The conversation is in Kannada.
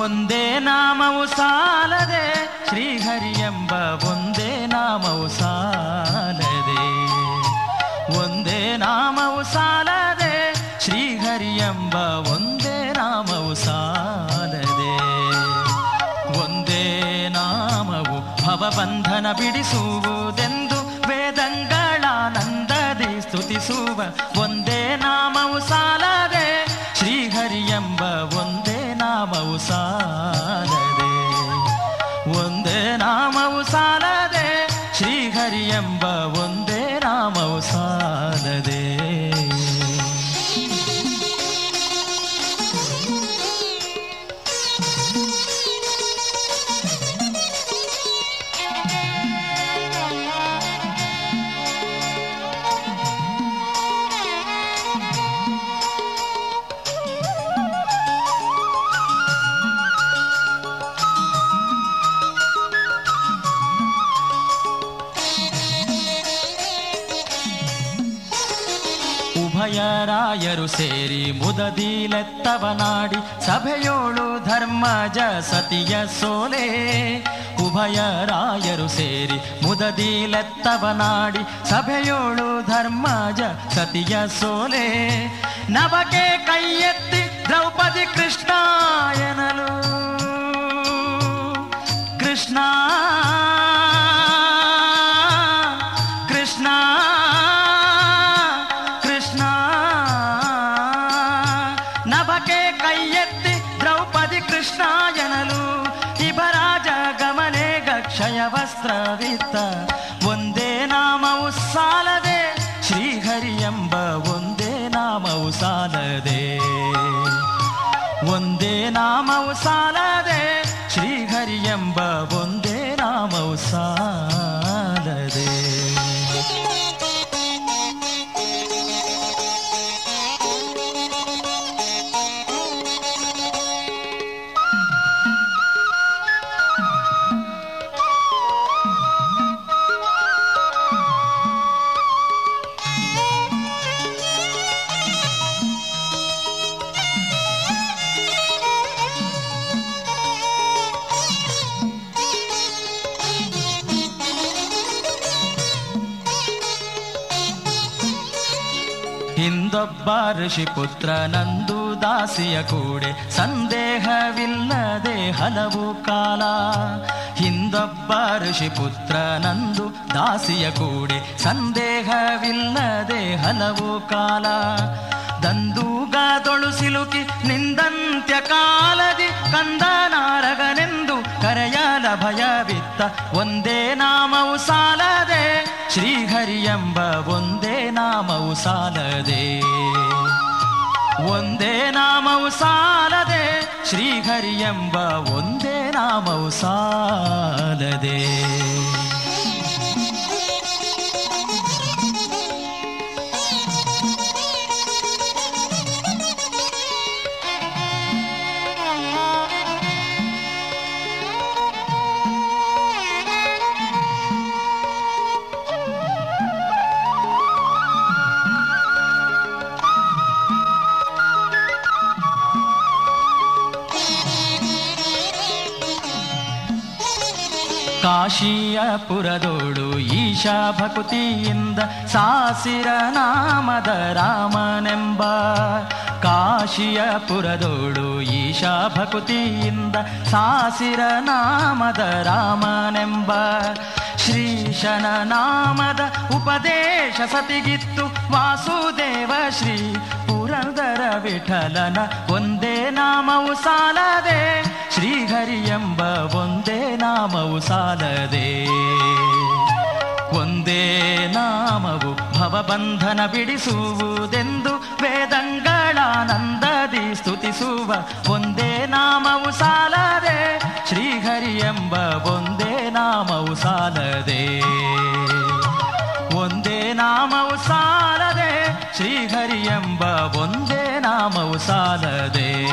ಒಂದೇ ನಾಮವು ಸಾಲದೆ, ಶ್ರೀಹರಿ ಎಂಬ ಒಂದೇ ನಾಮವು ಸಾಲದೆ. ಒಂದೇ ನಾಮವು ಸಾಲದೆ, ಶ್ರೀಹರಿ ಎಂಬ ಒಂದೇ ನಾಮವು ಸಾಲದೆ. ಒಂದೇ ನಾಮವು ಭವಬಂಧನ ಬಿಡಿಸುವುದೆಂದು ವೇದಂಗಳಾನಂದದಿ ಸ್ತುತಿಸುವ ಒಂದೇ ನಾಮವು ಉಭಯರಾಯರು ಸೇರಿ ಮುದದಿಲೆತ್ತವನಾಡಿ ಸಭೆಯೋಳು ಧರ್ಮಜ ಸತಿಯ ಸೋಲೆ. ಉಭಯರಾಯರು ಸೇರಿ ಮುದದಿಲೆತ್ತವನಾಡಿ ಸಭೆಯೋಳು ಧರ್ಮಜ ಸತಿಯ ಸೋಲೆ. ನವಕೆ ಕೈಯೆತ್ತಿ ದ್ರೌಪದಿ ಕೃಷ್ಣ ಎನಲು. ಕೃಷ್ಣ ಕೃಷ್ಣ ನಭಕೆ ಕೈ ಎತ್ತಿ ದ್ರೌಪದಿ ಕೃಷ್ಣ ಎನಲು ಇಬರಾಜ ಗಮನೆ ಗಕ್ಷಯ ವಸ್ತ್ರವಿತ್ತ ಒಂದೇ ನಾಮವು ಸಾಲದೆ ಶ್ರೀಹರಿ ಎಂಬ ಒಂದೇ ನಾಮವು ಸಾಲದೆ ಒಂದೇ ನಾಮವು ಸಾಲದೆ ಶ್ರೀಹರಿ ಎಂಬ ಒಂದೇ ನಾಮವು ಸಾಲದೆ ಹಿಂದೊಬ್ಬ ಋಷಿ ಪುತ್ರ ನಂದು ದಾಸಿಯ ಕೂಡೆ. ಸಂದೇಹವಿಲ್ಲದೆ ಹಲವು ಕಾಲ ಹಿಂದೊಬ್ಬ ಋಷಿಪುತ್ರ ನಂದು ದಾಸಿಯ ಕೂಡೆ. ಸಂದೇಹವಿಲ್ಲದೆ ಹಲವು ಕಾಲ ದಂದೂಗದೊಳು ಸಿಲುಕಿ ನಿಂದಂತ್ಯ ಕಾಲದಿ ಕಂದನಾರಗನೆಂದು ಕರೆಯಲ ಭಯವಿತ್ತ. ಒಂದೇ ನಾಮವು ಸಾಲದೆ ಶ್ರೀಹರಿ ಎಂಬ ಒಂದೇ ನಾಮವು ಸಾಲದೆ. ಒಂದೇ ನಾಮವು ಸಾಲದೆ ಶ್ರೀಹರಿ ಎಂಬ ಒಂದೇ ನಾಮವು ಸಾಲದೆ. ಕಾಶಿಯ ಪುರದೋಡು ಈಶಾ ಭಕ್ತಿಯಿಂದ ಸಾಸಿರ ನಾಮದ ರಾಮನೆಂಬ ಕಾಶಿಯ ಪುರದೋಡು ಈಶಾ ಭಕ್ತಿಯಿಂದ ಸಾಸಿರ ನಾಮದ ರಾಮನೆಂಬ ಶ್ರೀಶನ ನಾಮದ ಉಪದೇಶ ಸತಿಗಿತ್ತು ವಾಸುದೇವ ಶ್ರೀ ಪುರಂದರ ವಿಠಲನ, ಒಂದೇ ನಾಮವು ಸಾಲದೆ ಶ್ರೀಹರಿ ಎಂಬ ಒಂದೇ ನಾಮವು ಸಾಲದೆ. ಒಂದೇ ನಾಮವು ಭವಬಂಧನ ಬಿಡಿಸುವುದೆಂದು ವೇದಂಗಳಾನಂದದಿ ಸ್ತುತಿಸುವ ಒಂದೇ ನಾಮವು ಸಾಲದೆ. ಶ್ರೀಹರಿ ಎಂಬ ಒಂದೇ ನಾಮವು ಸಾಲದೆ. ಒಂದೇ ನಾಮವು ಸಾಲದೆ. ಶ್ರೀಹರಿ ಎಂಬ ಒಂದೇ ನಾಮವು ಸಾಲದೆ.